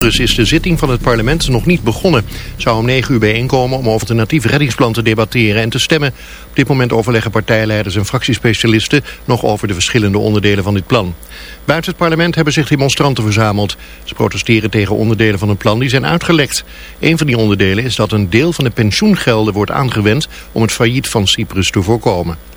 is de zitting van het parlement nog niet begonnen. Het zou om 9 uur bijeenkomen om over alternatief reddingsplan te debatteren en te stemmen. Op dit moment overleggen partijleiders en fractiespecialisten nog over de verschillende onderdelen van dit plan. Buiten het parlement hebben zich demonstranten verzameld. Ze protesteren tegen onderdelen van het plan die zijn uitgelekt. Een van die onderdelen is dat een deel van de pensioengelden wordt aangewend om het failliet van Cyprus te voorkomen.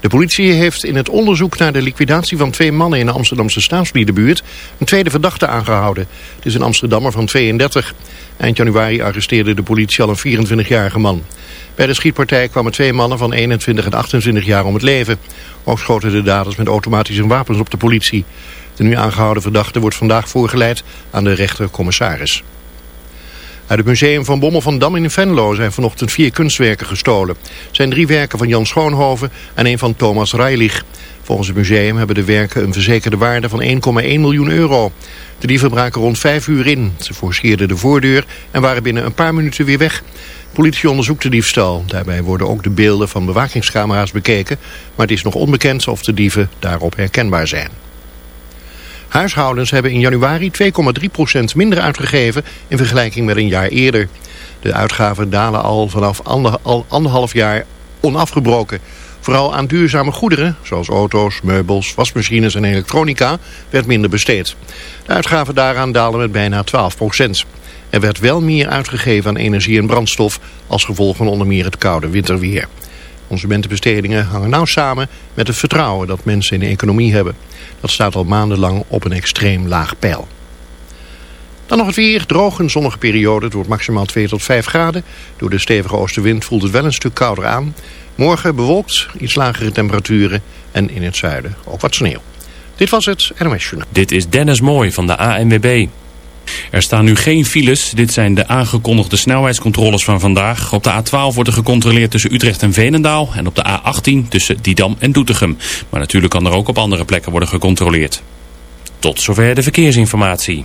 De politie heeft in het onderzoek naar de liquidatie van twee mannen in de Amsterdamse staatsbiedenbuurt een tweede verdachte aangehouden. Het is een Amsterdammer van 32. Eind januari arresteerde de politie al een 24-jarige man. Bij de schietpartij kwamen twee mannen van 21 en 28 jaar om het leven. Ook schoten de daders met automatische wapens op de politie. De nu aangehouden verdachte wordt vandaag voorgeleid aan de rechter-commissaris. Uit het museum van Bommel van Dam in Venlo zijn vanochtend vier kunstwerken gestolen. Het zijn drie werken van Jan Schoonhoven en een van Thomas Reilich. Volgens het museum hebben de werken een verzekerde waarde van 1,1 miljoen euro. De dieven braken rond vijf uur in. Ze forceerden de voordeur en waren binnen een paar minuten weer weg. Politie onderzoekt de diefstal. Daarbij worden ook de beelden van bewakingscamera's bekeken. Maar het is nog onbekend of de dieven daarop herkenbaar zijn. Huishoudens hebben in januari 2,3% minder uitgegeven in vergelijking met een jaar eerder. De uitgaven dalen al vanaf anderhalf jaar onafgebroken. Vooral aan duurzame goederen, zoals auto's, meubels, wasmachines en elektronica, werd minder besteed. De uitgaven daaraan dalen met bijna 12% Er werd wel meer uitgegeven aan energie en brandstof, als gevolg van onder meer het koude winterweer. Consumentenbestedingen hangen nauw samen met het vertrouwen dat mensen in de economie hebben. Dat staat al maandenlang op een extreem laag peil. Dan nog het weer, droog en zonnige periode. Het wordt maximaal 2 tot 5 graden. Door de stevige oostenwind voelt het wel een stuk kouder aan. Morgen bewolkt, iets lagere temperaturen en in het zuiden ook wat sneeuw. Dit was het NOS. Dit is Dennis Mooi van de ANWB. Er staan nu geen files. Dit zijn de aangekondigde snelheidscontroles van vandaag. Op de A12 wordt er gecontroleerd tussen Utrecht en Veenendaal. En op de A18 tussen Didam en Doetinchem. Maar natuurlijk kan er ook op andere plekken worden gecontroleerd. Tot zover de verkeersinformatie.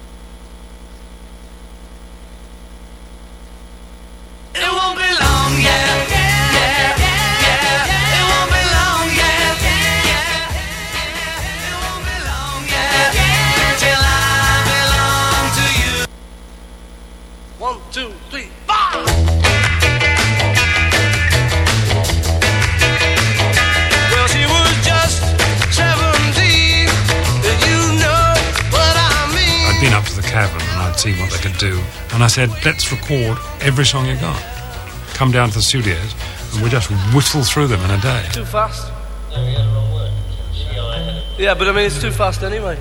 Said, let's record every song you got. Come down to the studios and we just whistle through them in a day. Too fast. Yeah, but I mean, it's too fast anyway.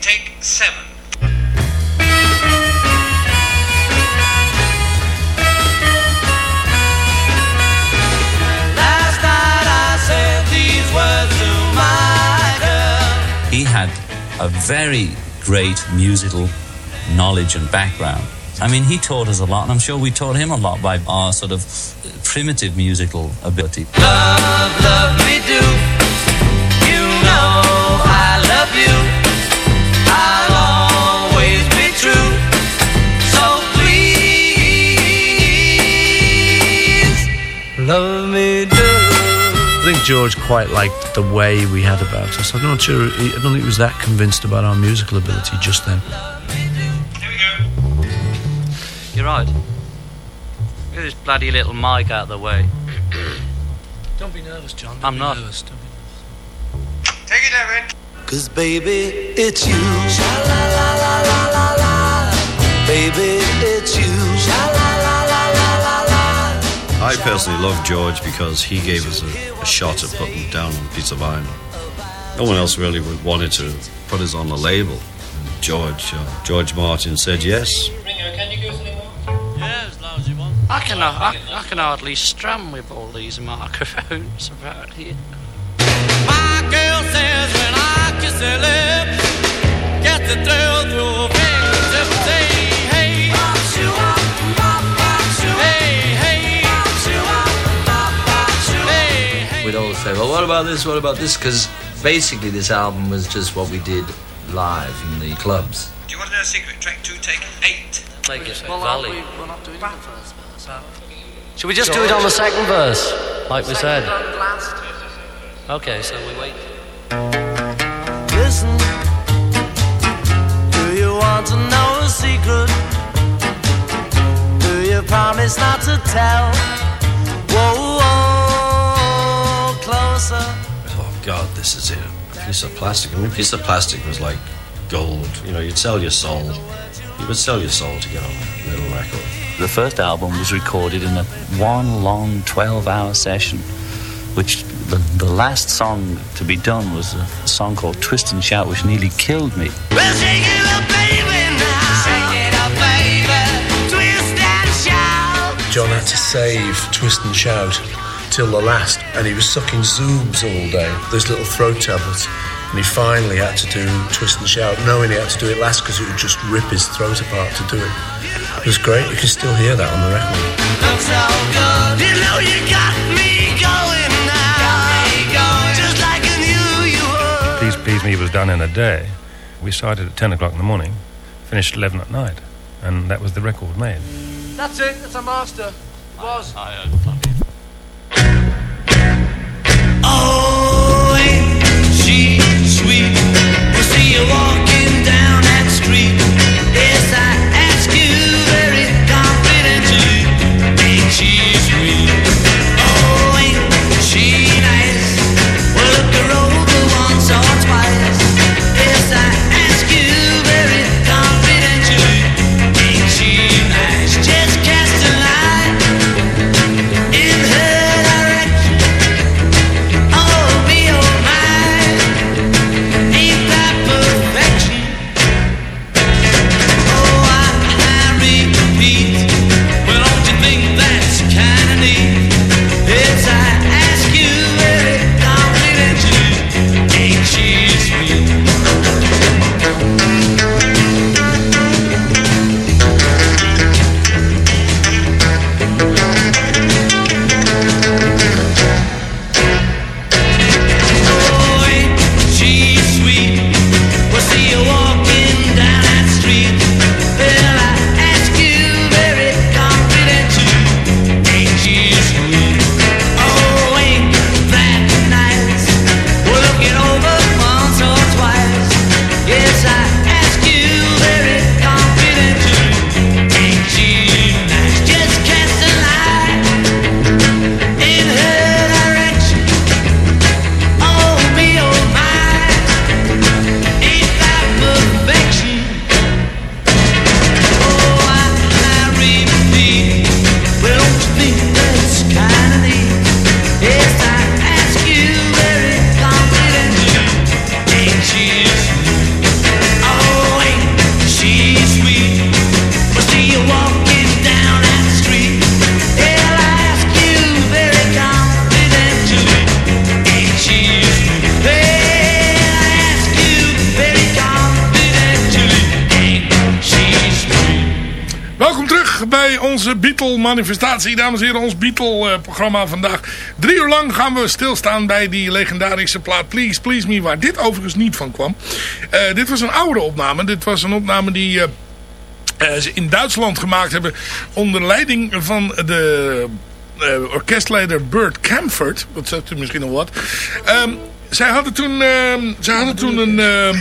Take seven. Last night I said these words to my girl. He had a very great musical knowledge and background. I mean, he taught us a lot, and I'm sure we taught him a lot by our sort of primitive musical ability. Love, love me do. You know I love you. I'll always be true. So please, love me do. I think George quite liked the way we had about us. I'm not sure. I don't think he was that convinced about our musical ability just then. You're right. Get this bloody little mic out of the way. Don't be nervous, John. I'm not. nervous Take it, Erin. Cause baby, it's you. Sha la la la la la la. Baby, I personally love George because he gave us a, a shot at putting down on a piece of vinyl. No one else really would wanted to put us on the label. And George, uh, George Martin said yes. I can, I, I can hardly strum with all these microphones about here. My girl says when I kiss her lips, get the thrill through We'd always say, well, what about this? What about this? Because basically, this album was just what we did live in the clubs. Do you want to know a secret? Track two, take eight. Make it Well, Valley. we, we're not doing the first verse. Should we just do it on the second verse, like we said? Okay, so we wait. Listen, do you want to know a secret? Do you promise not to tell? Closer. Oh God, this is it. A piece of plastic. I mean, a piece of plastic was like gold. You know, you'd sell your soul. You would sell your soul to get on a little record. The first album was recorded in a one long 12 hour session, which the, the last song to be done was a song called Twist and Shout, which nearly killed me. Well, shake it up, baby, now. Shake it up, baby. Twist and shout. John had to save Twist and Shout till the last, and he was sucking Zoobs all day, those little throat tablets. And he finally had to do Twist and Shout, knowing he had to do it last because it would just rip his throat apart to do it. It was great. You can still hear that on the record. Looks so good. You know you got me going now. Just like I knew you would. Please Please Me was done in a day. We started at 10 o'clock in the morning, finished 11 at night, and that was the record made. That's it. That's a master. It was. Oh, sweet? We see you walking down that street. Beatle-manifestatie. Dames en heren, ons Beatle-programma vandaag. Drie uur lang gaan we stilstaan bij die legendarische plaat Please, Please Me... waar dit overigens niet van kwam. Eh, dit was een oude opname. Dit was een opname die... eh, eh, ze in Duitsland gemaakt hebben onder leiding van de eh, orkestleider Bert Camford. Dat zegt u misschien nog wat. Ehm, zij hadden toen, ehm, zij hadden toen een, ehm,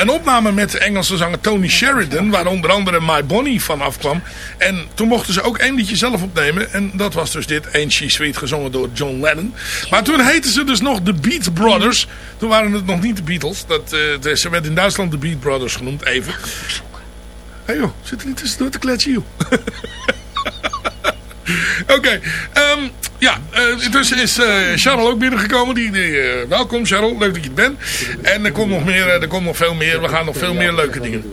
een opname met de Engelse zanger Tony Sheridan. Waar onder andere My Bonnie van afkwam. En toen mochten ze ook één liedje zelf opnemen. En dat was dus dit, Ain't She Sweet, gezongen door John Lennon. Maar toen heten ze dus nog de Beat Brothers. Toen waren het nog niet de Beatles. Dat, eh, ze werd in Duitsland de Beat Brothers genoemd, even. Hé joh, zit er niet tussendoor te kletsen joh. Oké, ehm, ja, eh, intussen is eh Charles ook binnengekomen. Die, die, eh, welkom Charles, leuk dat je het bent. En er komt nog meer, er komt nog veel meer. We gaan nog veel meer leuke dingen.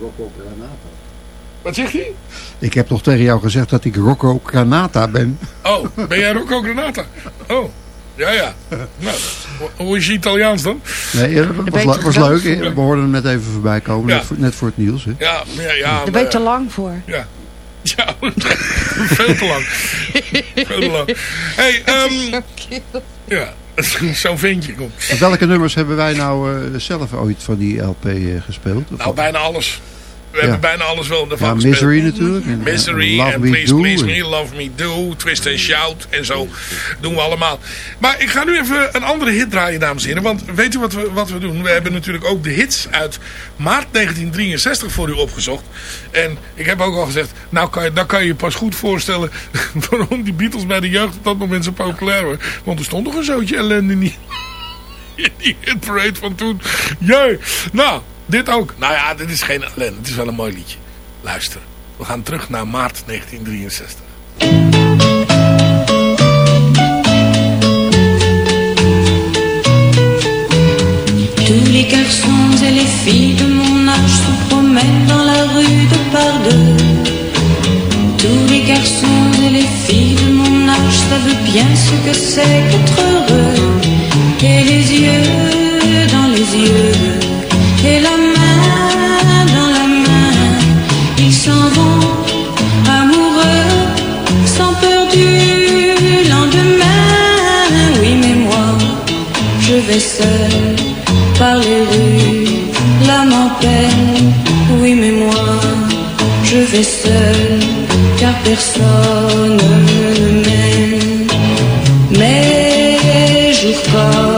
Wat zegt hij? Ik heb toch tegen jou gezegd dat ik Rocco Granata ben. Oh, ben jij Rocco Granata? Oh, ja ja. Nou, ho- hoe is je Italiaans dan? Nee, dat was, le- was leuk. hè. We hoorden hem net even voorbij komen. Ja. Net, voor, net voor het nieuws. Hè. Ja, ja, ja. Daar ben je te lang voor. Ja. Ja, veel te lang. Veel te lang. Hey, ehm ja, zo'n ventje komt. Welke nummers hebben wij nou eh, zelf ooit van die LP eh, gespeeld? Of Nou, bijna alles. We Ja. hebben bijna alles wel ervan Ja. Misery natuurlijk. En, eh, Misery Love en Me Please Do. Please Me, Love Me Do, Twist and Shout en zo doen we allemaal. Maar ik ga nu even een andere hit draaien, dames en heren. Want weet u wat we, wat we doen? We hebben natuurlijk ook de hits uit maart 1963 voor u opgezocht. En ik heb ook al gezegd, nou kan je, dan kan je je pas goed voorstellen waarom die Beatles bij de jeugd op dat moment zo populair waren. Want er stond nog een zootje ellende niet in die hitparade van toen. Jee. Nou, dit ook. Nou ja, dit is geen ellende. Het is wel een mooi liedje. Luister. We gaan terug naar maart 1963. Tous les garçons et les filles de mon âge se promènent dans la rue de par deux. Tous les garçons et les filles de mon âge savent bien ce que c'est qu'être heureux. Et les yeux dans les yeux, et la main dans la main, ils s'en vont amoureux, sans peur du lendemain. Oui, mais moi, je vais seul par les rues, l'âme en peine. Oui, mais moi, je vais seul, car personne ne m'aime. Mes jours comme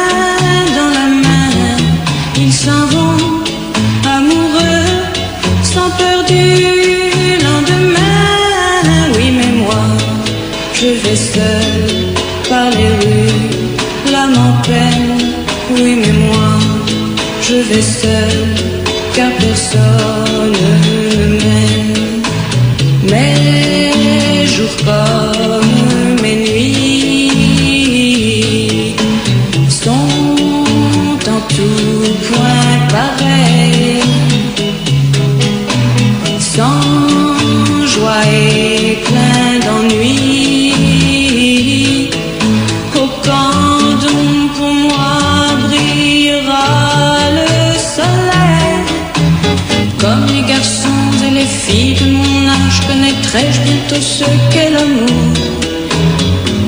bientôt ce qu'est l'amour.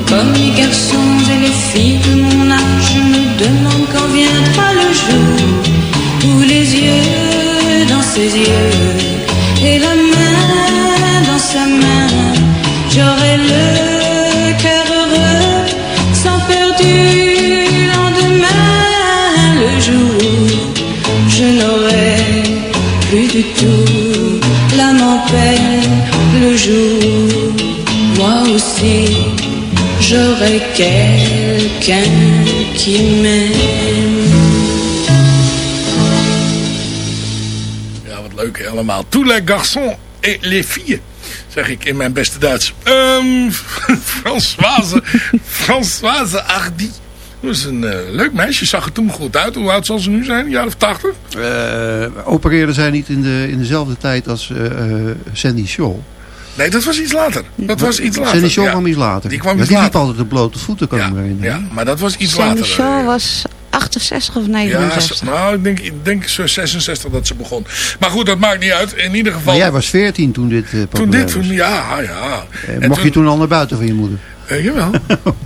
Comme les garçons et les filles de mon âge, je me demande quand viendra le jour où les yeux dans ses yeux et la main dans sa main, j'aurai le cœur heureux, sans peur du lendemain, le jour je n'aurai plus du tout jour moi aussi j'aurai quelqu'un qui m'aime. Ja, wat leuk hè, allemaal. Tous les garçons et les filles. Zeg ik in mijn beste Duits. Ehm Françoise, Françoise Hardy. Dat is een eh, leuk meisje. Zag er toen goed uit. Hoe oud zal ze nu zijn? Een jaar of tachtig? Eh, opereerde zij niet in, de, in dezelfde tijd als eh, Sandy Shaw? Nee, dat was iets later. Dat was iets later. Sandy Shaw ja. kwam iets later. Die kwam Ja, iets die liep later. altijd op blote voeten, kan ik me herinneren. Ja, maar dat was iets Sandy later. Shaw was 68 of Ja, 69. nou, ik denk, ik denk zo 66 dat ze begon. Maar goed, dat maakt niet uit. In ieder geval... Maar jij was 14 toen dit eh toen dit, was. toen, ja, ja. Eh, En mocht je toen al naar buiten van je moeder? Eh, jawel.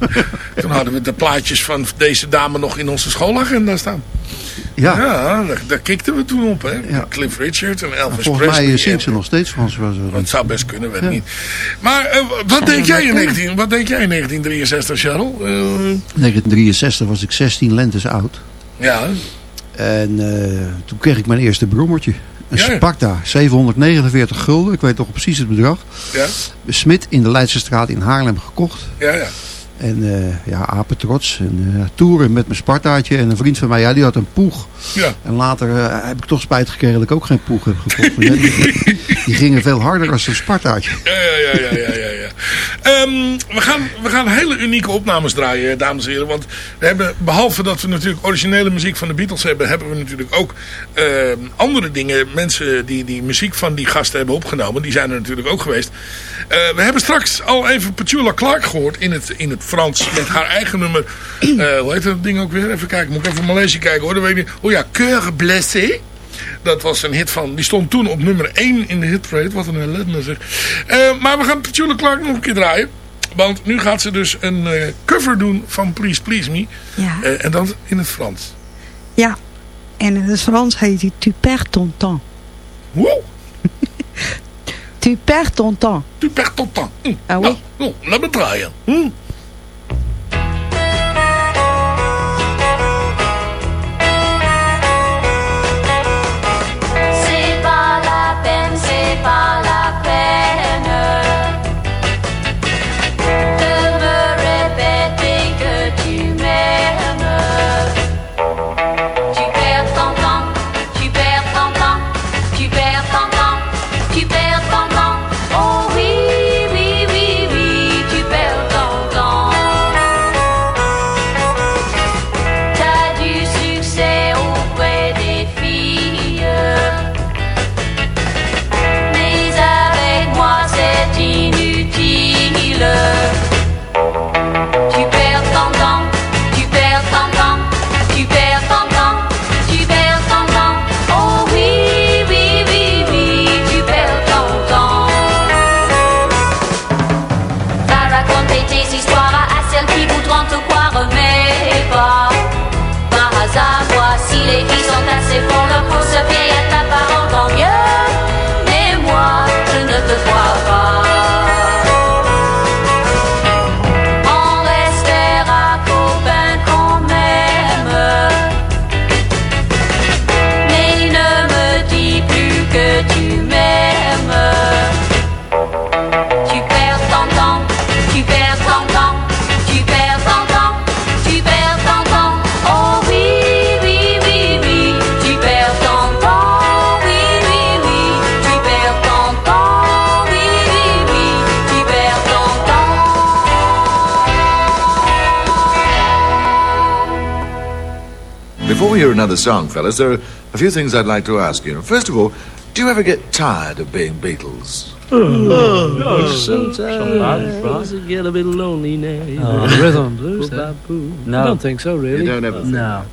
toen hadden we de plaatjes van deze dame nog in onze schoolagenda staan. Ja. daar, daar kikten we toen op. Hè? Cliff Richard en Elvis Volgens Presley. mij eh, zingt ze nog steeds François. Dat zou best kunnen, weet ik Ja. niet. Maar eh, wat, deed jij in 19, wat deed jij in 1963, Charles? Eh, 1963 was ik 16 lentes oud. ja, En toen kreeg ik mijn eerste brommertje. Een Ja, ja. Sparta, 749 gulden. Ik weet nog precies het bedrag. ja, Smit in de Leidsestraat in Haarlem gekocht. ja, ja. En eh, ja, apetrots. En eh, toeren met mijn Spartaatje. En een vriend van mij, ja, die had een poeg. Ja. En later eh, heb ik toch spijt gekregen dat ik ook geen poeg heb gekocht. Die gingen veel harder als een Spartaatje. Ja, ja, ja, ja, ja, Ehm, we, gaan, we gaan hele unieke opnames draaien, dames en heren. Want we hebben, behalve dat we natuurlijk originele muziek van de Beatles hebben... hebben we natuurlijk ook ehm, andere dingen. Mensen die, die muziek van die gasten hebben opgenomen. Die zijn er natuurlijk ook geweest. Eh, we hebben straks al even Petula Clark gehoord in het, in het Frans. Met haar eigen nummer. Eh, hoe heet dat ding ook weer? Even kijken. Moet ik even Maleisië kijken hoor. Dat weet ik. Oh ja, Cœur blessé. Dat was een hit van, die stond toen op nummer 1 in de hitparade. Wat een ellende zeg. Eh, maar we gaan Petula Clark nog een keer draaien. Want nu gaat ze dus een eh, cover doen van Please Please Me. Ja. Eh, en dan in het Frans. Ja. En in het Frans heet hij Tu perds ton temps. Wow. Tu perds ton temps. Tu perds ton temps. Hm. Ah oui. Nou, nou, laat me draaien. Hm. Another song, fellas, there are a few things I'd like to ask you. First of all, do you ever get tired of being Beatles? Oh, sometimes it get a bit lonely now. Oh, rhythm blues, Ba- that. No. I don't think so, really. You don't ever think No.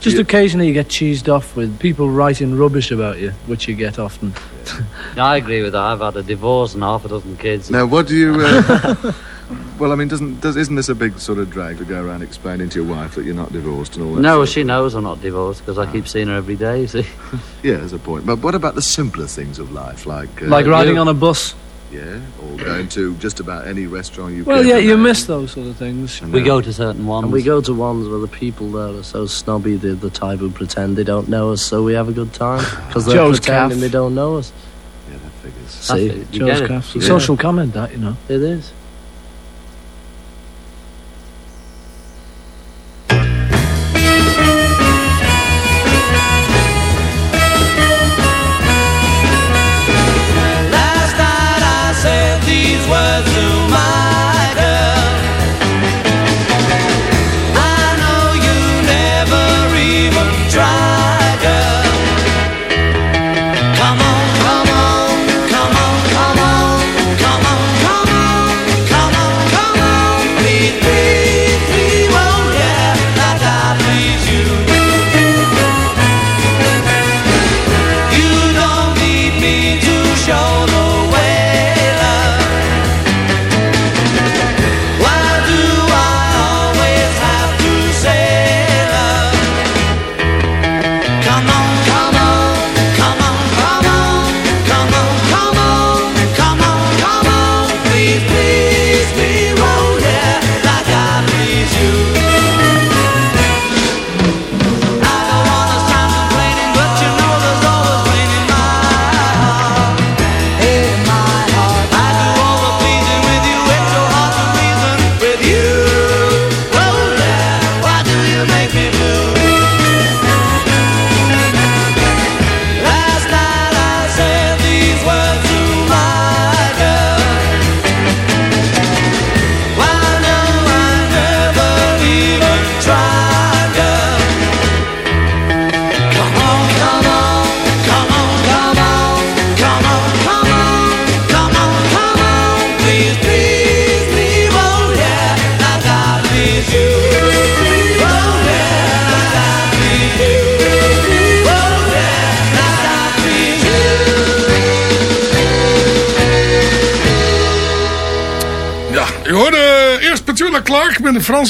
Just You- occasionally you get cheesed off with people writing rubbish about you, which you get often. I agree with that. I've had a divorce and half a dozen kids. Now, what do you... Uh, well, I mean, doesn't does, isn't this a big sort of drag to go around explaining to your wife that you're not divorced and all that? No, sort of- she knows I'm not divorced because I keep seeing her every day, see. Yeah, there's a point. But what about the simpler things of life, like... Uh, like riding on a bus. Yeah, or going to just about any restaurant you Well, can yeah, you imagine. miss those sort of things. We go to certain ones. And we go to ones where the people there are so snobby, they're the type who pretend they don't know us, so we have a good time. Because they're Joe's pretending calf. they don't know us. Yeah, that figures. See? Joe's get it. calf. Yeah. Social comment, that, you know. It is.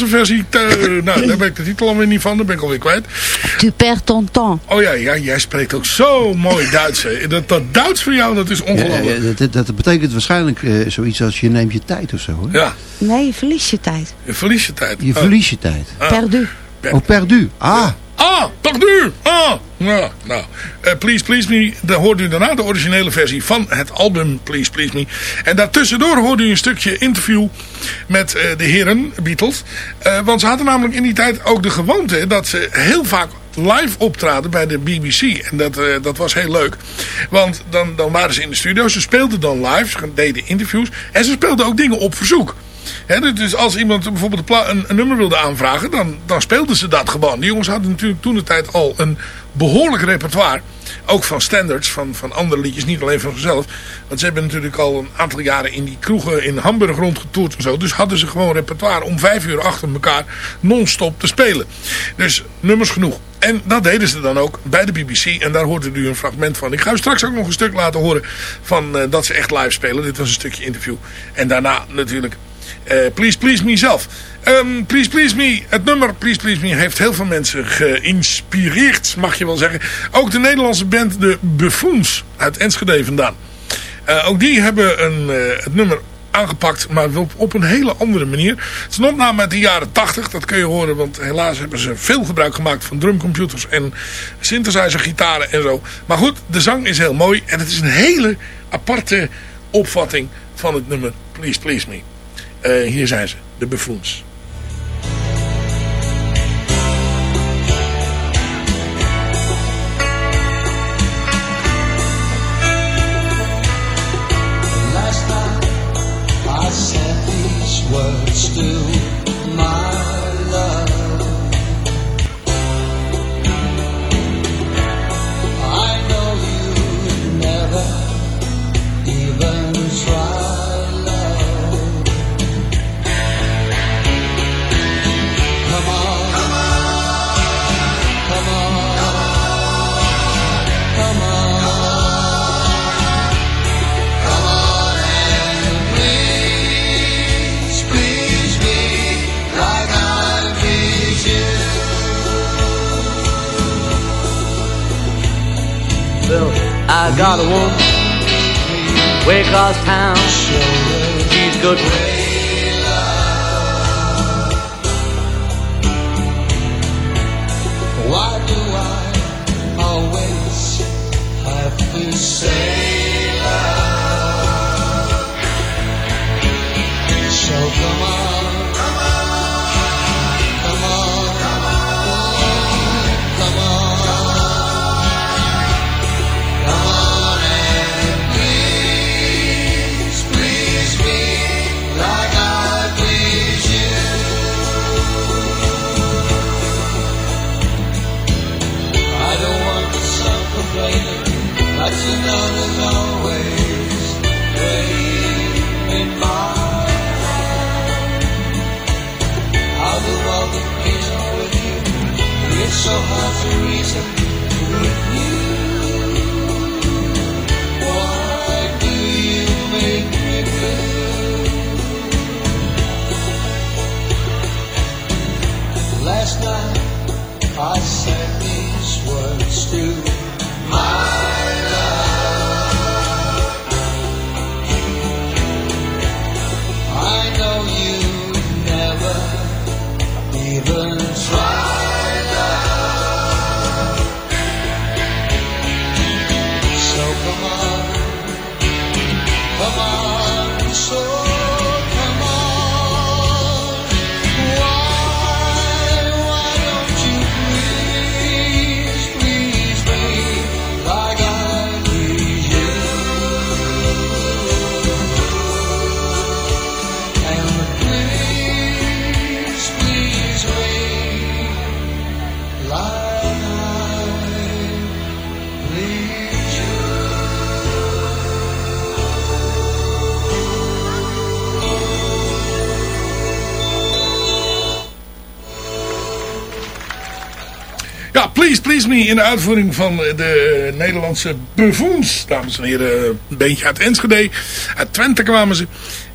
Franse versie. te- nou, daar ben ik de titel alweer niet van. Daar ben ik alweer kwijt. Tu perds ton temps. Oh ja, ja jij spreekt ook zo mooi Duits. hè. Dat, dat Duits voor jou, dat is ongelooflijk. ja, dat, dat betekent waarschijnlijk eh, zoiets als je neemt je tijd of zo. Hè? Ja, Nee, je verlies je tijd. je verlies je tijd. Je verlies je tijd. Ah. Perdu. Oh, perdu. Ah, Ah, toch nu? Ah, nou. eh, Please Please Me, daar hoort u daarna de originele versie van het album Please Please Me. En daartussendoor hoort u een stukje interview met eh, de heren Beatles. Eh, want ze hadden namelijk in die tijd ook de gewoonte dat ze heel vaak live optraden bij de BBC. En dat, dat was heel leuk. Want dan, dan waren ze in de studio, ze speelden dan live, ze deden interviews. En ze speelden ook dingen op verzoek. Dus- dus als iemand bijvoorbeeld een, een nummer wilde aanvragen, dan, dan speelden ze dat gewoon. Die jongens hadden natuurlijk toen de tijd al een behoorlijk repertoire. Ook van standards, van, van andere liedjes, niet alleen van zichzelf. Want ze hebben natuurlijk al een aantal jaren in die kroegen in Hamburg rondgetoerd en zo. Dus hadden ze gewoon repertoire om vijf uur achter elkaar non-stop te spelen. Dus nummers genoeg. En dat deden ze dan ook bij de BBC. En daar hoorde u een fragment van. Ik ga u straks ook nog een stuk laten horen van eh, dat ze echt live spelen. Dit was een stukje interview. En daarna natuurlijk eh, Please Please Me Ehm, Please Please Me, het nummer Please Please Me heeft heel veel mensen geïnspireerd, mag je wel zeggen. Ook de Nederlandse band de Buffoons uit Enschede vandaan. Eh, ook die hebben een, eh, het nummer aangepakt, maar op, op een hele andere manier. Het is een opname uit de jaren 80, dat kun je horen, want helaas hebben ze veel gebruik gemaakt van drumcomputers en synthesizer gitaren en zo. Maar goed, de zang is heel mooi en het is een hele aparte opvatting van het nummer Please Please Me. Eh, hier zijn ze, de Buffoons. Words to got a woman way across town. She's good. So hard to reason with you. Why do you make me blue? Last night I said these words to on, Please Please Me in de uitvoering van de Nederlandse Buffoons. Dames en heren, een beentje uit Enschede. Uit Twente kwamen ze.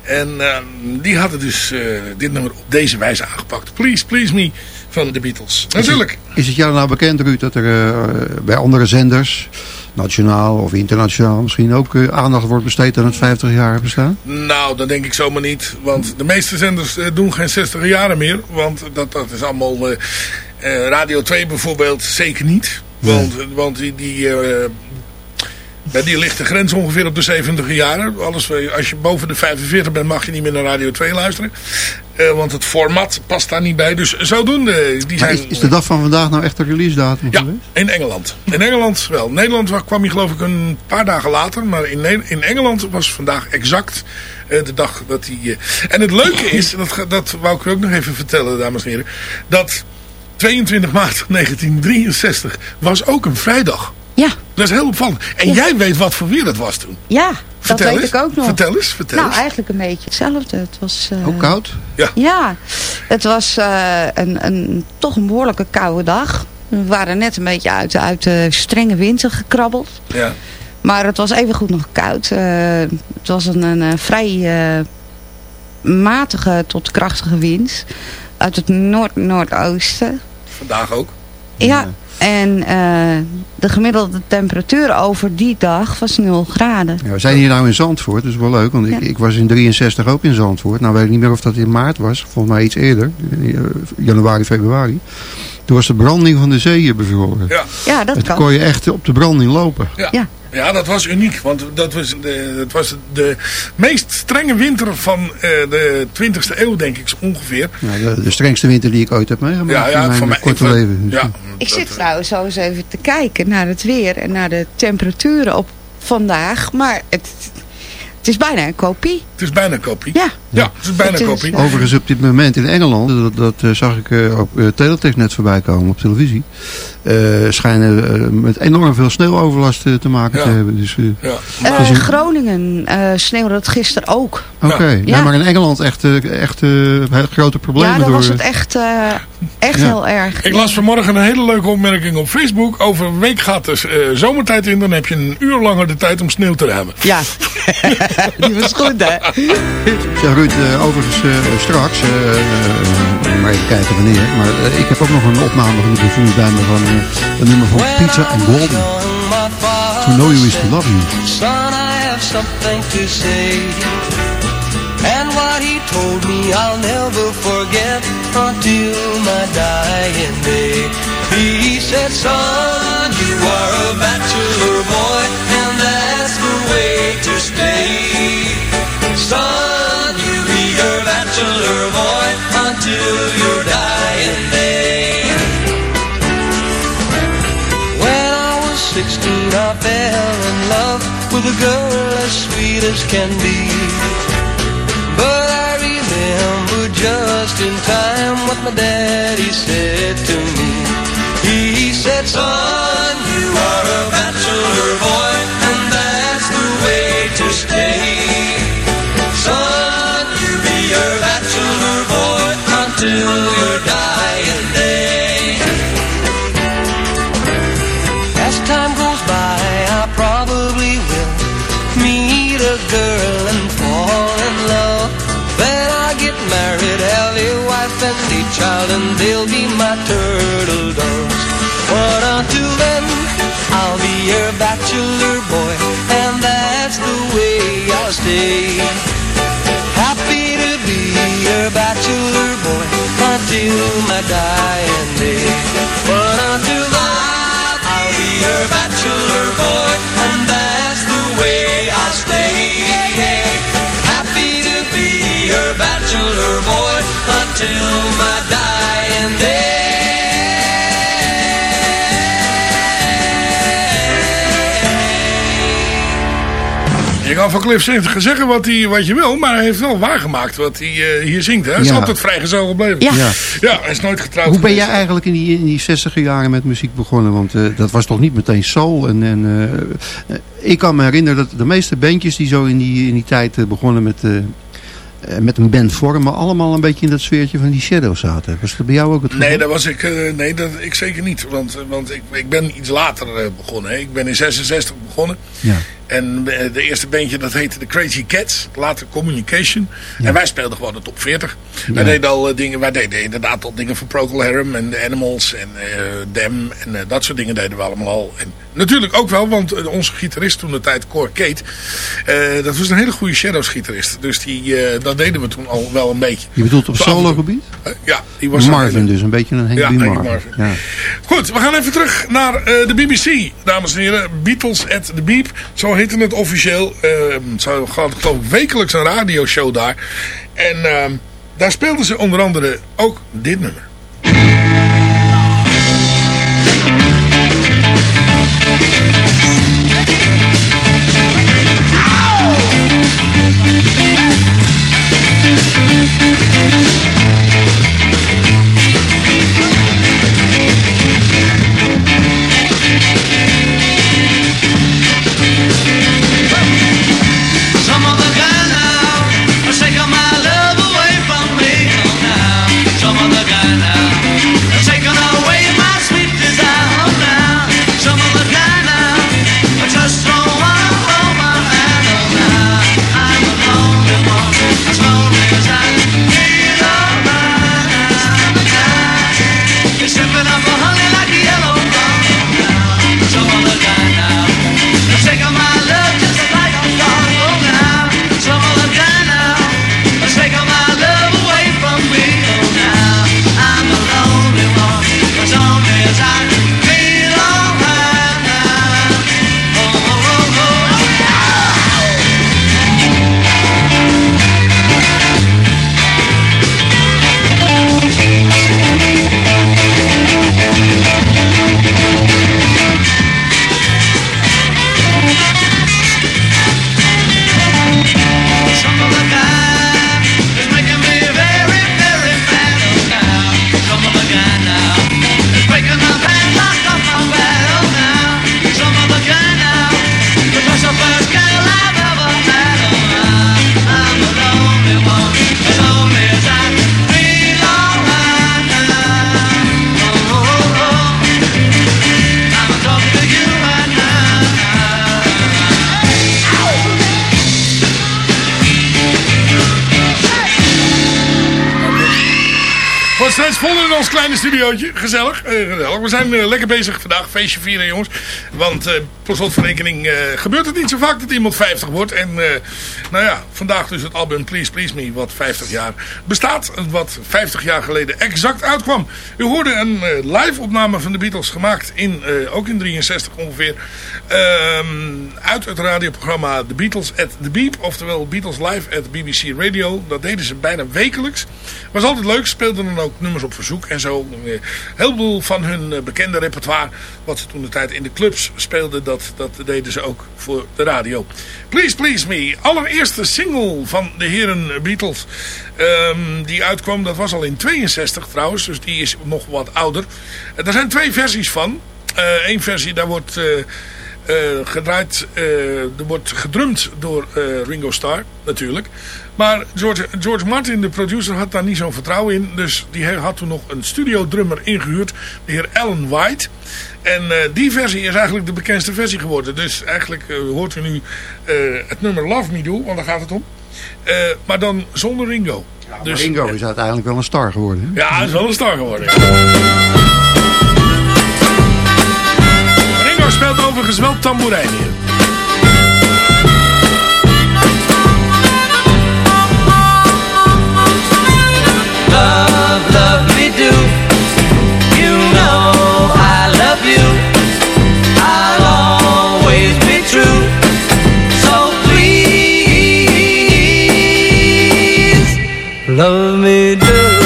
En uh, die hadden dus uh, dit nummer op deze wijze aangepakt. Please Please Me van de Beatles. Natuurlijk. Is het, is het jou nou bekend, Ruud, dat er uh, bij andere zenders nationaal of internationaal misschien ook uh, aandacht wordt besteed aan het 50 jaar bestaan? Nou, dat denk ik zomaar niet. Want de meeste zenders uh, doen geen 60 jaren meer. Want dat, dat is allemaal... Uh, Radio 2 bijvoorbeeld zeker niet. Want, nee. want die... die bij die ligt de grens ongeveer op de 70 jaren. Alles, als je boven de 45 bent mag je niet meer naar Radio 2 luisteren. Uh, want het format past daar niet bij. Dus zodoende. Die zijn, is, is de dag van vandaag nou echt de release datum Ja, geweest? in Engeland. In Engeland wel. Nederland kwam hij geloof ik een paar dagen later. Maar in, in Engeland was vandaag exact uh, de dag dat hij... Uh, en het leuke is, dat, dat wou ik u ook nog even vertellen dames en heren. Dat 22 maart 1963 was ook een vrijdag. Ja. Dat is heel opvallend. En Ja. jij weet wat voor weer het was toen. Ja, Vertel dat weet eens. ik ook nog. Vertel eens, vertel nou, eens. eigenlijk een beetje hetzelfde. Het was, eh, Ook koud? Ja. Ja, het was eh, een, een, toch een behoorlijke koude dag. We waren net een beetje uit, uit de strenge winter gekrabbeld. Ja. Maar het was evengoed nog koud. Eh, het was een, een, vrij eh, matige tot krachtige wind. Uit het noord-noordoosten. Vandaag ook. Ja, en eh, de gemiddelde temperatuur over die dag was 0 graden. Ja, we zijn hier nou in Zandvoort, dat is wel leuk. Want ik, ik was in 63 ook in Zandvoort. Nou weet ik niet meer of dat in maart was. Volgens mij iets eerder. eh, Januari, februari. Toen was de branding van de zeeën bevroren. Ja. Ja, dat En toen kan. kon je echt op de branding lopen. Ja. Ja. Dat was uniek. Want dat was de, dat was de meest strenge winter van eh, de 20e eeuw, denk ik, zo ongeveer. Ja, de, de strengste winter die ik ooit heb meegemaakt Ja, ja, in mijn korte ik- leven. Dus, ja. Ik zit trouwens zo eens even te kijken naar het weer en naar de temperaturen op vandaag. Maar het, het is bijna een kopie. Het is bijna een kopie. Ja. Ja, het is bijna kopie. eh, Overigens op dit moment in Engeland, dat, dat eh, zag ik eh, op eh, teletext net voorbij komen op televisie. eh, schijnen eh, met enorm veel sneeuwoverlast eh, te maken Ja. te hebben. Dus, eh, Ja. Eh, Groningen eh sneeuwde het gisteren ook. Oké, Ja. nee, maar in Engeland echt, eh, echt eh, hele grote problemen. Ja, door, was het echt, eh, echt Ja. heel erg. Ik las vanmorgen een hele leuke opmerking op Facebook. Over een week gaat de eh, zomertijd in. Dan heb je een uur langer de tijd om sneeuw te hebben. Ja, die was goed hè. Zeg Ruud, eh, overigens eh, straks, eh, maar even kijken wanneer. Maar ik heb ook nog een opname van de gevoelens bij me van een nummer van Pizza and Golden. To know you is to love you. Son, I have something to say. And what he told me I'll never forget until my dying day. He said, son, you are a bachelor boy, and that's the way to stay. Girl as sweet as can be. But I remember just in time what my daddy said to me. He said, son, you are a bachelor boy, until my dying day. But until then, I'll be your bachelor boy, and that's the way I'll stay. Happy to be your bachelor boy until Je kan van Cliff Singer zeggen wat, hij, wat je wil, maar hij heeft wel waargemaakt wat hij eh, hier zingt. Hè? Hij is Ja. altijd vrijgezel gebleven. Ja. ja, hij is nooit getrouwd Hoe ben jij eigenlijk in die, in die 60 jaren met muziek begonnen? Want eh, dat was toch niet meteen soul? En, en, eh, ik kan me herinneren dat de meeste bandjes die zo in die, in die tijd begonnen met, eh, eh, met een band vormen, allemaal een beetje in dat sfeertje van die Shadows zaten. Was dat bij jou ook het geval? Nee, dat was ik, eh, nee dat, ik zeker niet. Want, want ik, ik ben iets later eh, begonnen. Hè. Ik ben in 66 begonnen. Ja. En eh, de eerste bandje dat heette The Crazy Cats. Later Communication. En wij speelden gewoon de top 40. Wij, Ja. deden al, eh, dingen, wij deden inderdaad al dingen van Procol Harum en de Animals en eh Dem. En dat soort dingen deden we allemaal al. En natuurlijk ook wel, want onze gitarist toen de tijd, Cor Kate. dat was een hele goede Shadows gitarist. Dus die, dat deden we toen al wel een beetje. Je bedoelt op solo gebied? Ja, die was Marvin dus, een beetje een Henk Ja, Marvin. Marvin. Ja. Goed, we gaan even terug naar de BBC, dames en heren. Beatles at the Beep, zo heette het officieel. Gaat geloof ik wekelijks een radioshow daar. En ehm, daar speelden ze onder andere ook dit nummer. Studiootje. Gezellig. eh, gezellig. We zijn eh, lekker bezig vandaag. Feestje vieren jongens. Want eh per slot van rekening eh, gebeurt het niet zo vaak dat iemand 50 wordt. En nou ja, vandaag dus het album Please Please Me. Wat 50 jaar bestaat. Wat 50 jaar geleden exact uitkwam. U hoorde een eh, live opname van de Beatles gemaakt. In, eh, ook in 63 ongeveer. Ehm, uit het radioprogramma The Beatles at the Beep. Oftewel Beatles Live at BBC Radio. Dat deden ze bijna wekelijks. Was altijd leuk. Speelden dan ook nummers op verzoek en zo. Een heleboel van hun eh, bekende repertoire. Wat ze toen de tijd in de clubs speelden. Dat, dat deden ze ook voor de radio. Please Please Me. Allereerste single van de heren Beatles. ehm, die uitkwam. Dat was al in 62 trouwens. Dus die is nog wat ouder. Eh, er zijn twee versies van. Eén versie daar wordt... eh, gedraaid, eh, er wordt gedrumd door eh, Ringo Starr, natuurlijk. Maar George, George Martin, de producer, had daar niet zo'n vertrouwen in. Dus die had toen nog een studiodrummer ingehuurd, de heer Alan White. En die versie is eigenlijk de bekendste versie geworden. Dus eigenlijk hoort u nu het nummer Love Me Do, want daar gaat het om. Maar dan zonder Ringo. Dus, Ringo is uiteindelijk wel een star geworden. Hè? Ja, hij is wel een star geworden. ja. Overigens wel tamboerijn. Love, love me do. You know I love you. I'll always be true. So please, love me do.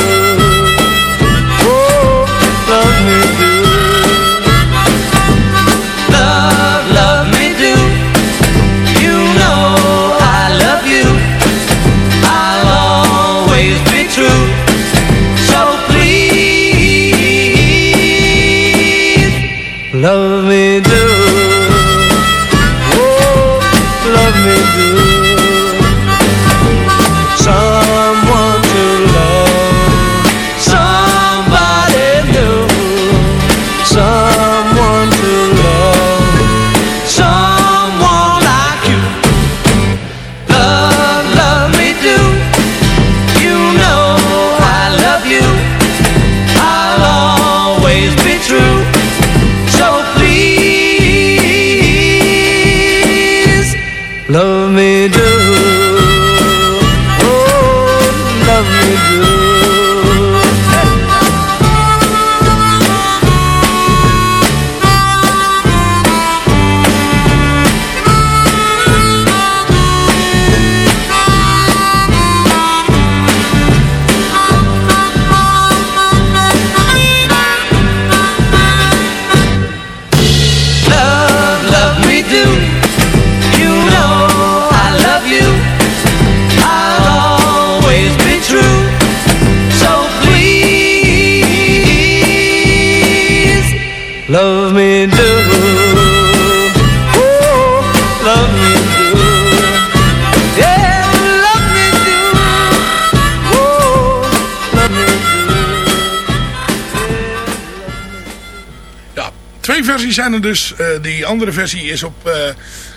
Zijn er dus. Eh, die andere versie is op...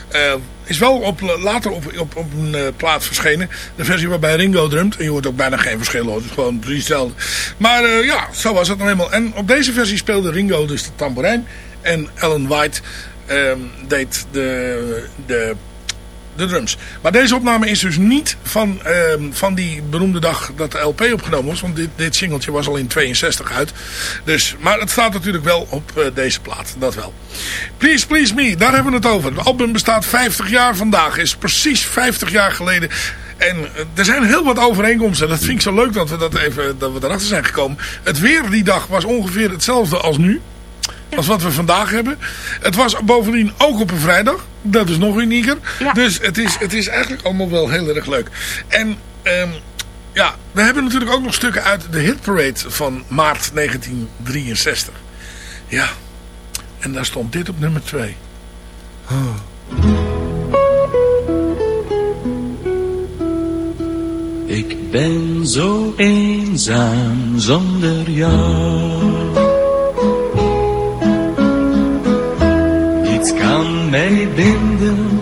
eh, is wel op, later op, op, op een plaat verschenen. De versie waarbij Ringo drumt. En je hoort ook bijna geen verschil hoor. Het is gewoon precies hetzelfde. Maar ja, zo was het dan helemaal. En op deze versie speelde Ringo dus de tamboerijn. En Alan White ehm, deed de, de, de drums. Maar deze opname is dus niet van, ehm, van die beroemde dag dat de LP opgenomen was. Want dit, dit singeltje was al in 62 uit. Dus, maar het staat natuurlijk wel op eh, deze plaat. Dat wel. Please Please Me, daar hebben we het over. Het album bestaat 50 jaar vandaag. Is precies 50 jaar geleden. En eh, er zijn heel wat overeenkomsten. Dat vind ik zo leuk dat we, dat even, dat we erachter zijn gekomen. Het weer die dag was ongeveer hetzelfde als nu. Als wat we vandaag hebben. Het was bovendien ook op een vrijdag. Dat is nog unieker. Dus het is, het is eigenlijk allemaal wel heel erg leuk. En ehm, ja, we hebben natuurlijk ook nog stukken uit de hitparade van maart 1963. Ja. En daar stond dit op nummer 2. Ik ben zo eenzaam zonder jou. Mij binden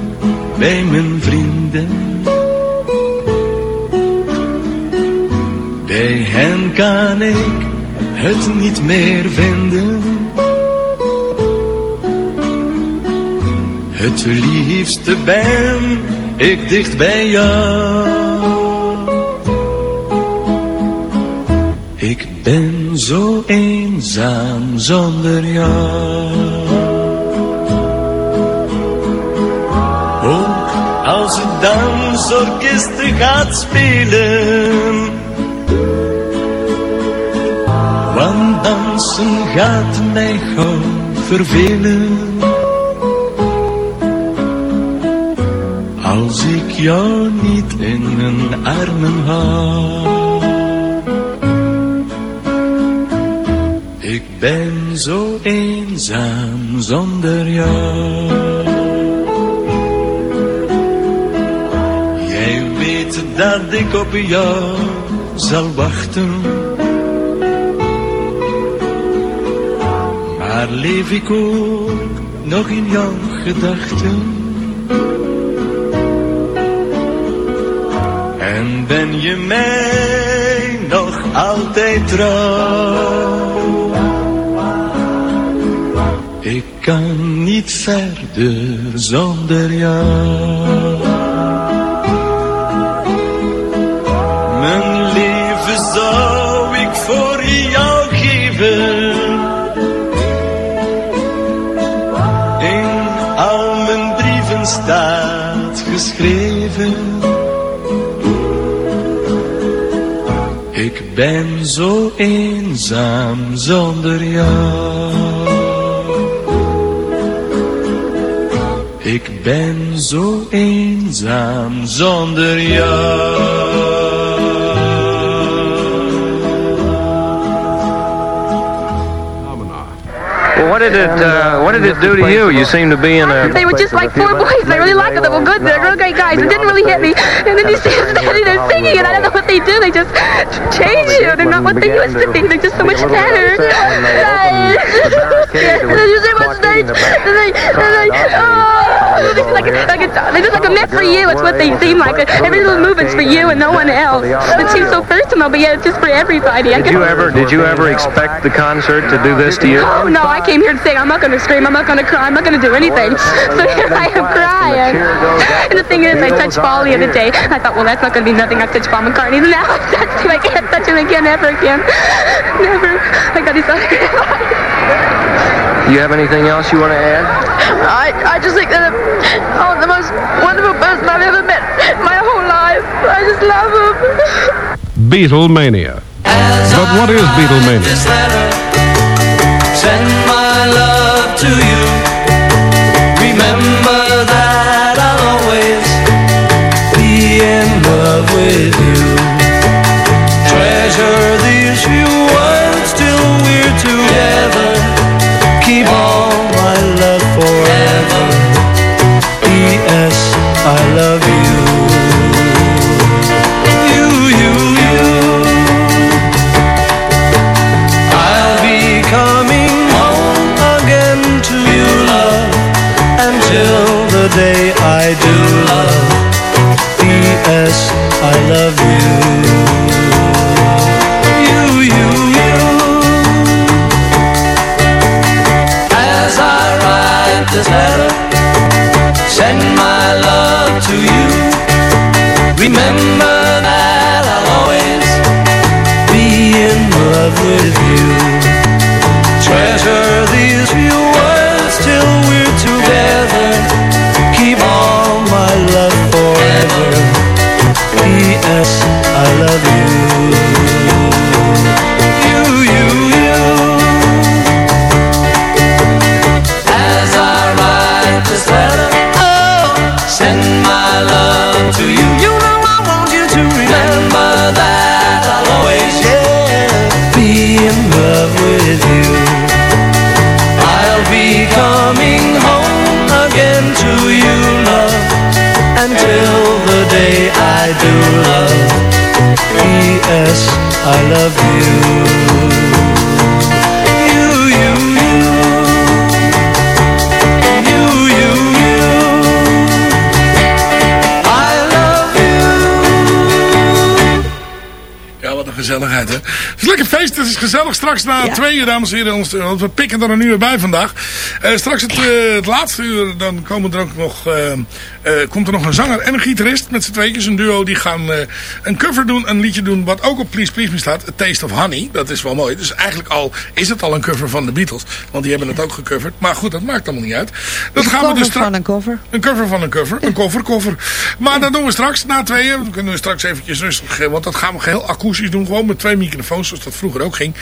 bij mijn vrienden. Bij hen kan ik het niet meer vinden. Het liefste ben ik dicht bij jou. Ik ben zo eenzaam zonder jou. Dansorkest gaat spelen. Want dansen gaat mij gauw vervelen. Als ik jou niet in mijn armen hou. Ik ben zo eenzaam zonder jou. Dat ik op jou zal wachten. Maar leef ik ook nog in jouw gedachten. En ben je mij nog altijd trouw? Ik kan niet verder zonder jou. Ik ben zo eenzaam zonder jou. Ik ben zo eenzaam zonder Well, what did it uh, what did it do to you? You seem to be in a. They were just like four boys. I really liked them. They were good. They're real great guys. It didn't really hit me. And then you see them standing there singing, and I don't know what they do. They just change you. They're not what they used to be. They're just so much better. Right. And then you see what stage. And they, and they, oh. It's like, like it's, they're just like a mess for you. It's what they seem like. Every little movement's for you and no one else. It seems so personal, but yet it's just for everybody. I Did can- you ever did you ever expect the concert to do this to you? Oh no, I came here to say I'm not going to scream, I'm not going to cry, I'm not going to do anything. So here I am crying. And the thing is, I touched Paul the other day. I thought, well, that's not going to be nothing. I've touched Paul McCartney. And now I touched him. I can't touch him again, ever again. Never. I got his Do you have anything else you want to add? I, I just think that oh, the most wonderful person I've ever met my whole life. I just love him. Beatlemania. But what is Beatlemania? Send my love to you. Remember that I'll always be in love with you. Forever. P.S. I love you. Gezelligheid, hè. Het is lekker feest. Het is gezellig. Straks na twee uur, dames en heren. ons- Want we pikken er een uur bij vandaag. Eh, straks het, eh, het laatste uur, dan komen er ook nog, eh, komt er nog een zanger en een gitarist. Met z'n tweetjes, een duo. Die gaan eh, een cover doen, een liedje doen. Wat ook op Please Please Me staat. A Taste of Honey. Dat is wel mooi. Dus eigenlijk al is het al een cover van de Beatles. Want die hebben het ook gecoverd. Maar goed, dat maakt allemaal niet uit. Dat gaan we dus straks... van een cover. Een cover van een cover. Een cover, cover. Maar dat doen we straks na tweeën. Dan kunnen we straks eventjes rustig... eh, Want dat gaan we geheel akoestisch doen. Gewoon met twee microfoons. Zoals dat vroeger ook ging.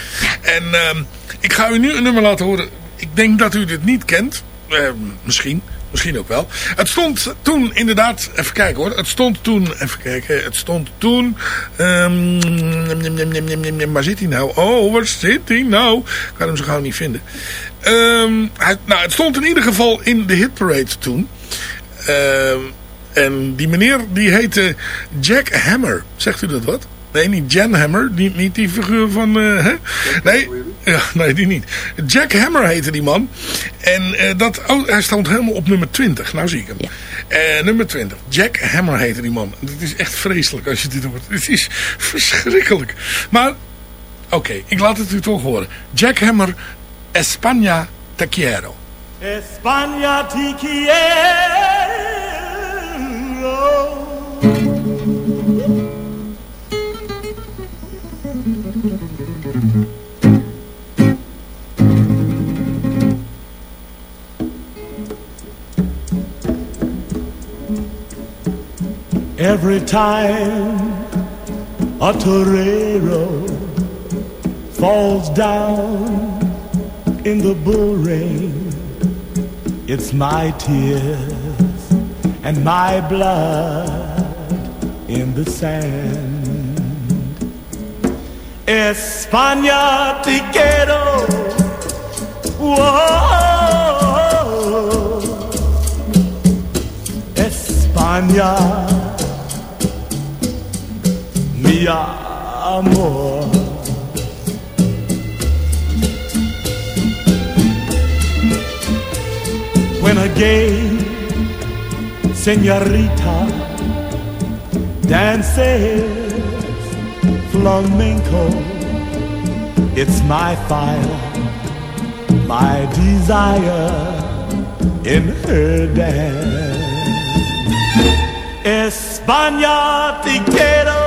En ehm, ik ga u nu een nummer laten horen. Ik denk dat u dit niet kent. Misschien. Misschien ook wel. Het stond toen inderdaad... Even kijken hoor. Het stond toen... Even kijken. Het stond toen... ehm, waar zit hij nou? Oh, waar zit hij nou? Ik kan hem zo gauw niet vinden. Ehm, hij, nou, het stond in ieder geval in de hitparade toen. Ehm, en die meneer die heette Jack Hammer. Zegt u dat wat? Nee, niet Jan Hammer. Niet, niet die figuur van... eh, hè? Nee, ja, nee, die niet. Jack Hammer heette die man. En eh, dat, oh, hij stond helemaal op nummer 20. Nou zie ik hem. Eh, nummer 20. Jack Hammer heette die man. Het is echt vreselijk als je dit hoort. Het is verschrikkelijk. Maar, oké, ik laat het u toch horen. Jack Hammer, España te quiero. España te quiero. Every time a torero falls down in the bull ring, it's my tears and my blood in the sand. España te quiero. Whoa. España, amor. When a gay Senorita dances flamenco. It's my fire, my desire in her dance. España te quiero.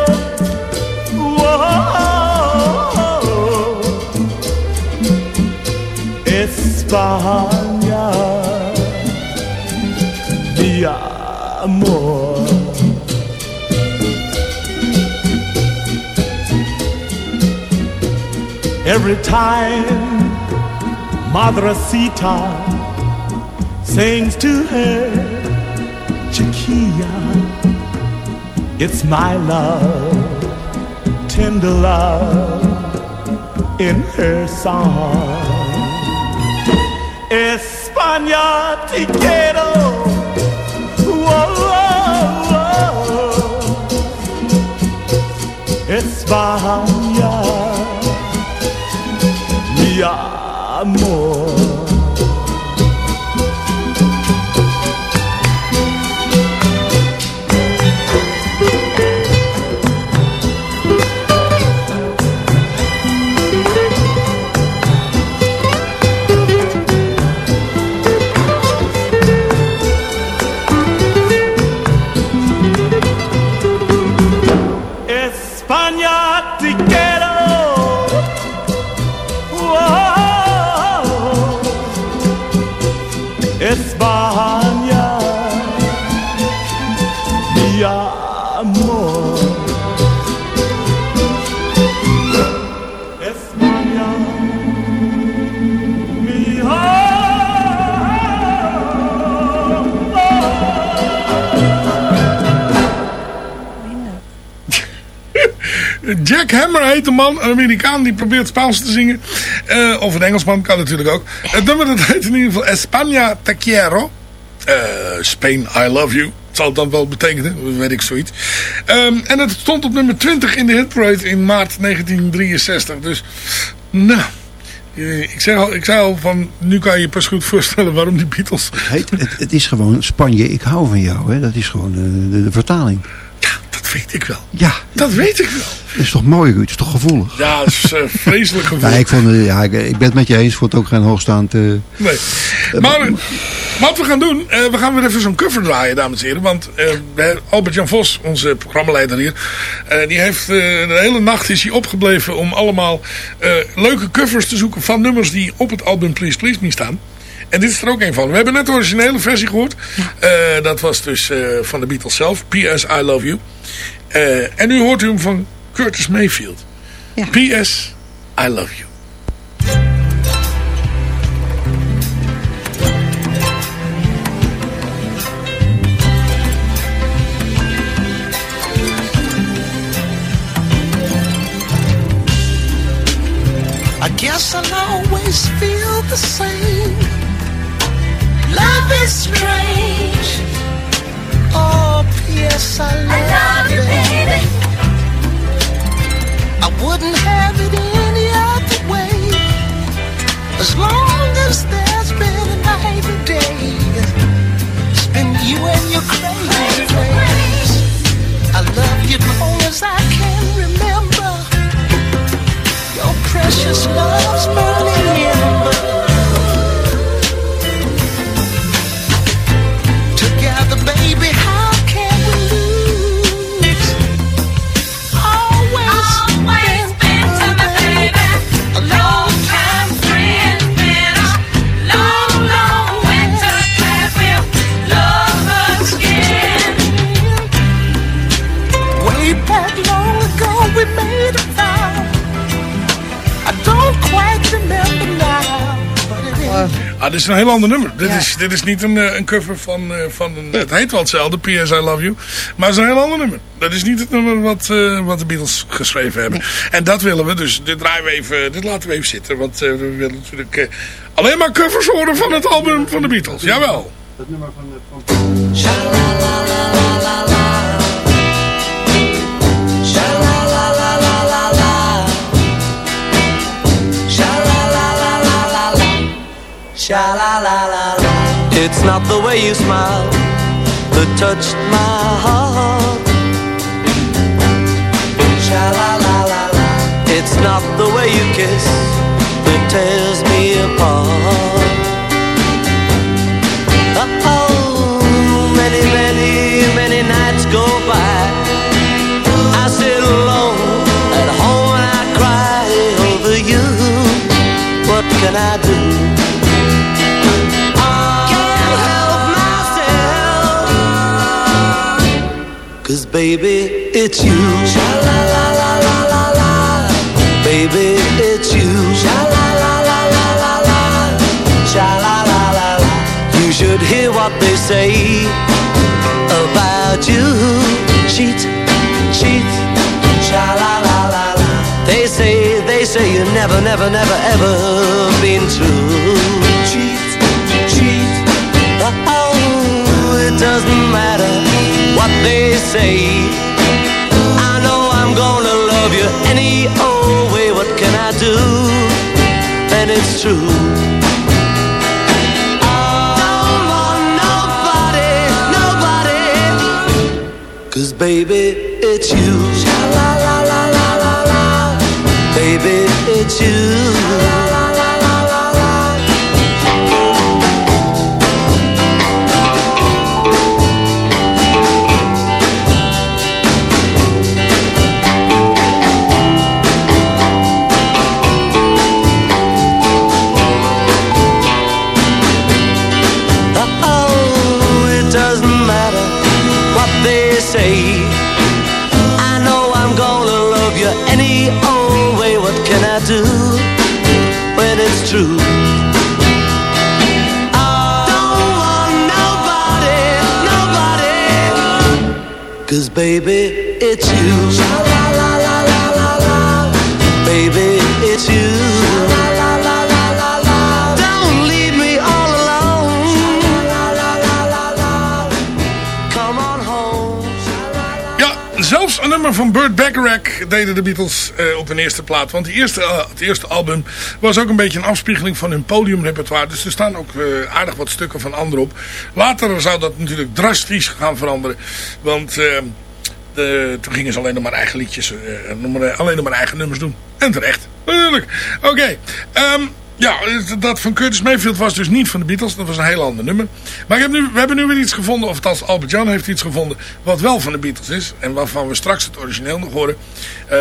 España, mi amor. Every time Madrecita sings to her Chiquilla, it's my love, tender love in her song. España te quiero. Whoa, whoa, whoa. España, mi amor. Amor. Jack Hammer heet de man, een Amerikaan die probeert Spaans te zingen. Eh, of een Engelsman, kan natuurlijk ook. Het nummer dat heet in ieder geval España Te Quiero. Eh, Spain, I love you. Zal het dan wel betekenen, weet ik zoiets. Ehm, en het stond op nummer 20 in de hitparade in maart 1963. Dus, nou... eh, Ik zei, al, ik zei al van, nu kan je je pas goed voorstellen waarom die Beatles... Heet, het, het is gewoon Spanje, ik hou van jou. Hè? Dat is gewoon de, de, de vertaling. Dat weet ik wel. Ja. Dat weet ik wel. Dat is toch mooi, Ruud? Dat is toch gevoelig? Ja, dat is eh, vreselijk gevoel. Ja, ik, vond, ja, ik, ik ben het met je eens. Ik vond het ook geen hoogstaand... eh, Nee. Maar eh, wat we gaan doen, we gaan weer even zo'n cover draaien, dames en heren. Want Albert-Jan Vos, onze programmaleider hier, die heeft de hele nacht is hij opgebleven om allemaal leuke covers te zoeken van nummers die op het album Please Please Me staan. En dit is er ook een van. We hebben net de originele versie gehoord. Eh, dat was dus eh, van de Beatles zelf. P.S. I Love You. Eh, en nu hoort u hem van Curtis Mayfield. P.S. I Love You. I guess I'll always feel the same. Love is strange. Oh, P.S. I love, you, baby. I wouldn't have it any other way. As long as there's been a night and day, it's been you and your crazy ways. I love you long as I can remember. Your precious love's burning Ah, dit is een heel ander nummer. Dit, is, dit is niet een, eh, een cover van, eh, van een... Het heet wel hetzelfde, P.S. I Love You. Maar het is een heel ander nummer. Dat is niet het nummer wat, eh, wat de Beatles geschreven hebben. En dat willen we, dus dit, draaien we even, dit laten we even zitten. Want eh, we willen natuurlijk eh, alleen maar covers horen van het album van de Beatles. Jawel. Dat nummer van... Sha la la la la. It's not the way you smile that touched my heart. Sha la la la la. It's not the way you kiss that tears me apart. Oh, many, many, many nights go by. I sit alone at home and I cry over you. What can I do? Cause baby, it's you. Sha la la la la la la. Baby, it's you. Sha la la la la la la. Sha la la la la. You should hear what they say about you. Cheat, cheat. Sha la la la la. They say, they say you never, never, never, ever been true. Cheat, cheat. Oh, it doesn't matter what they say. I know I'm gonna love you any old way. What can I do? And it's true. Oh, Cause baby, it's you. Sha la la la. Baby, it's you. La la la la la la. Baby, it's you. Don't leave me all alone. Come on home. Ja, zelfs een nummer van Burt Bacharach deden de Beatles eh, op hun eerste plaat. Want eerste, eh, het eerste album was ook een beetje een afspiegeling van hun podiumrepertoire. Dus er staan ook eh, aardig wat stukken van anderen op. Later zou dat natuurlijk drastisch gaan veranderen. Want... Ehm, eh, toen gingen ze alleen nog maar eigen liedjes, eh, eh, alleen nog maar eigen nummers doen. En terecht, natuurlijk. Oké, ehm, ja, dat van Curtis Mayfield was dus niet van de Beatles. Dat was een heel ander nummer. Maar nu, we hebben nu weer iets gevonden, of als Albert Jan heeft iets gevonden... wat wel van de Beatles is en waarvan we straks het origineel nog horen.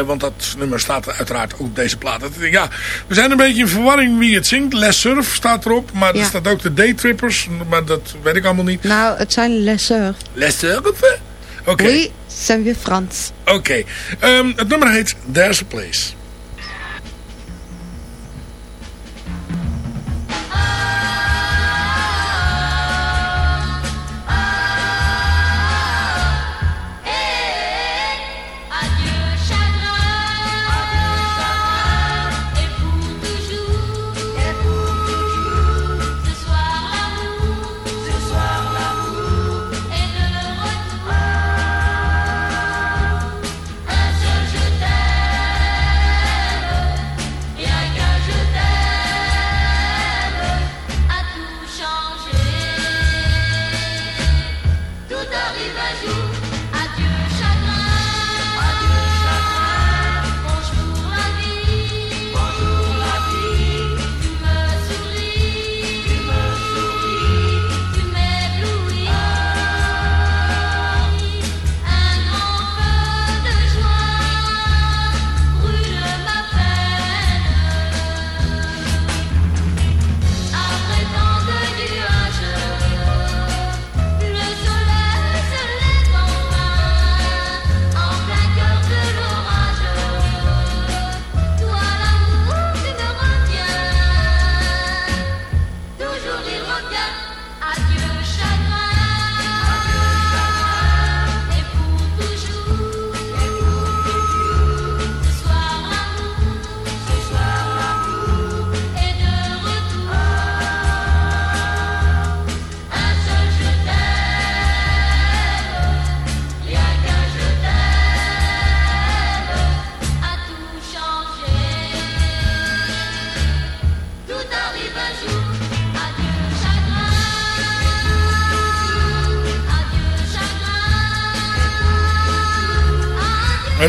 Want dat nummer staat uiteraard ook op deze plaat. Ja, we zijn een beetje in verwarring wie het zingt. Les Surf staat erop, maar er staat ook de Daytrippers. Maar dat weet ik allemaal niet. Nou, het zijn Les Surf. Les Surf? Oké zijn we Frans. Oké, ehm, het nummer heet There's a Place.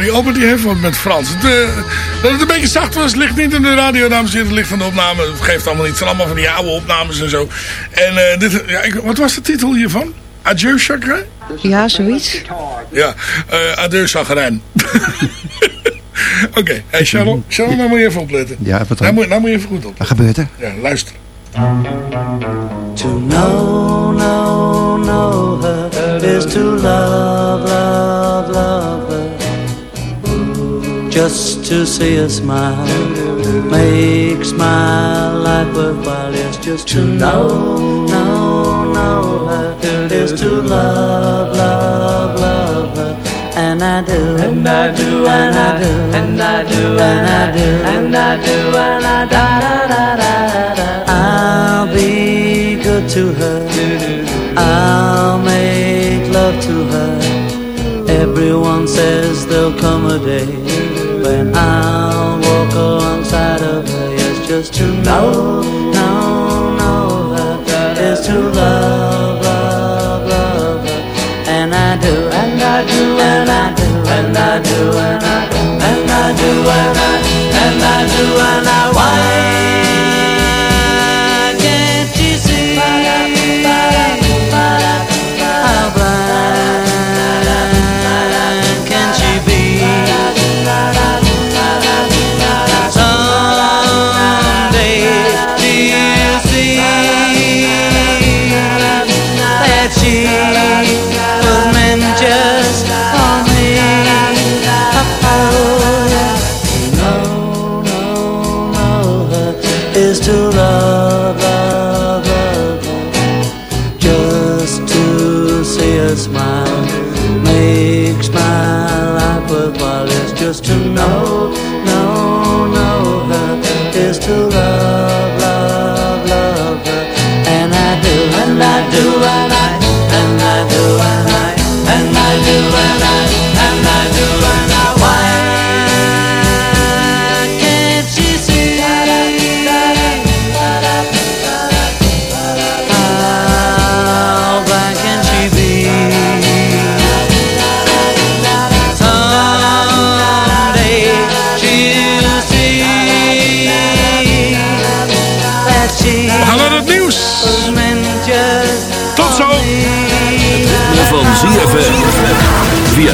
Die opent die heeft wat met Frans. Het, eh, dat het een beetje zacht was, ligt niet in de radio, dames en heren. Het ligt van de opname. Het geeft allemaal niet. Het zijn allemaal van die oude opnames en zo. En eh, dit, ja, ik, wat was de titel hiervan? Adieu, Chagrin? Ja, zoiets. Ja, eh adieu, Chagrin. Oké, hey Sharon, Sharon, nou moet je even opletten. Ja, wat dan? Nou moet, nou moet je even goed op. Wat gebeurt er? Ja, luister. To know, know, know her is to love, love, love. Just to see her smile makes my life worthwhile. Yes, just to know, know, know her is to love, love, love her. And I do, and I do, and I do, and I do, and I do, and I do, and I da da da da da. I'll be good to her. I'll make love to her. Everyone says there'll come a day when I'll walk alongside of her. Yes, just to know, know, know her is to love, love, love her. And I do, and I do, and I do, and I do, and I do, and I do, and I, and I do, and I.